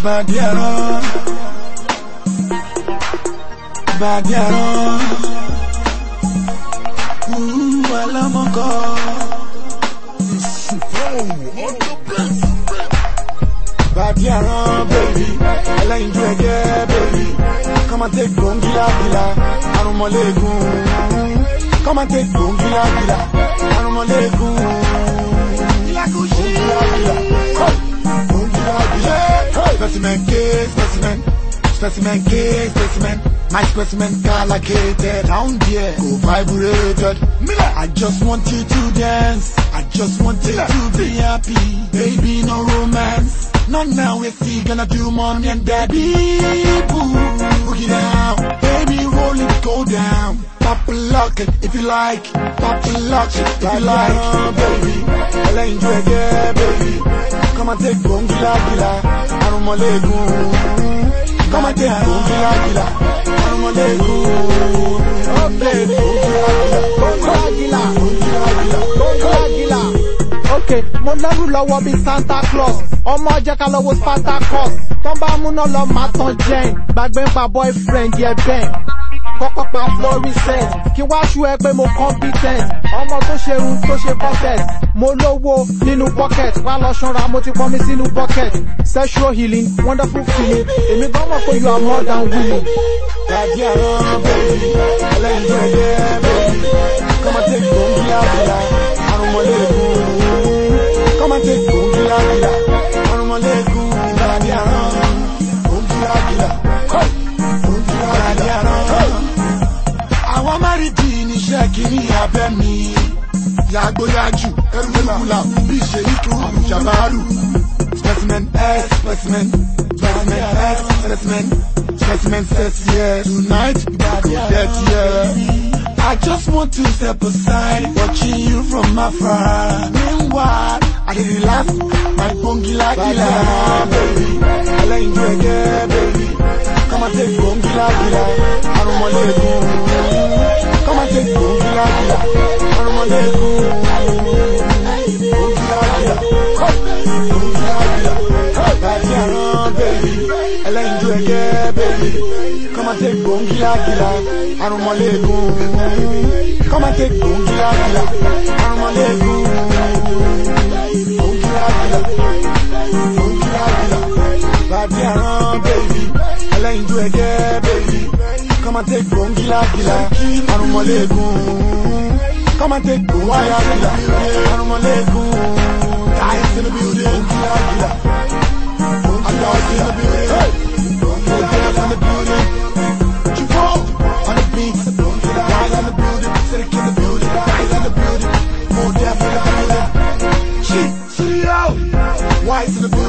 Badiaro Badiaro Mmm, alamoko Badiaro, baby I like you again, baby Come and take from gila gila Arúmọléegun Come and take from gila gila Arúmọléegun specimen, yeah, specimen. Specimen, yeah, specimen. My specimen collocated down here go vibrated. I just want you to dance. I just want you to be happy. Baby, no romance. Not now, we're gonna do mommy and daddy. Boo, boogie down. Baby, roll it, go down. Pop a lock it if you like. Pop a lock it if you like. baby, I'll enjoy it, yeah, baby. Come and take one gila gila. àrùn mọ́lẹ́gùn kọ́mọdé àrùn fìlàkìlà àrùn mọ́lẹ́gùn ọ̀bẹ̀rẹ̀ fìlàkìlà fìlàkìlà. ok mo lẹ́rù lọ́wọ́ bíi Santa Claus ọmọ jẹ́ ká lọ́wọ́ Spartacus tán bá múná lọ máa tán jẹ́ gbàgbé ń pa boyfriend yẹ bẹ́ẹ̀ kọ́kọ́ pa florissant kí wá ṣú ẹ pé mo competent ọmọ tó ṣe irun tó ṣe pocket mo lówó nínú pocket wá lọ ṣanra mo ti pọnmi sínú bucket sexual healing wonderful feeling èmi gan mọ̀ pé you are more than willing. Gàdí àwọn bèbí ẹlẹ́yin jẹ́ bèbí kọ́mọ tẹ́lifù ń bí àwọn. iṣẹ́ kìíní abẹ́ mi yàgbóyàjù ẹrùmẹ́kùlà bí ìṣèlú tó àmùjàbárù specimen x specimen specimen x specimen specimen says yeah tonight you go get yeah. I just want to step aside, watching you from afar. Meanwhile, I did it last, my bongi la gila. Baby, I like you again, baby. Come and take bongi la gila. I don't want to go. Come and take Go Villa Villa. Come Go. Go Villa Villa. Come. Go Come. Party around, baby. Ella enjoy again, baby. Come and take Go Villa Villa. Come Go. Come and take Go Villa Villa. Come on, take Go. again, baby. Come and take bone, gila, gila Anumalegun Come and take bone, wire, gila Anumalegun Dice in the building, gila, gila I'm down in the building hey. do in the building you want? On the beat do in the building Said it in the building Dice in the building More death in the building Cheat to White in the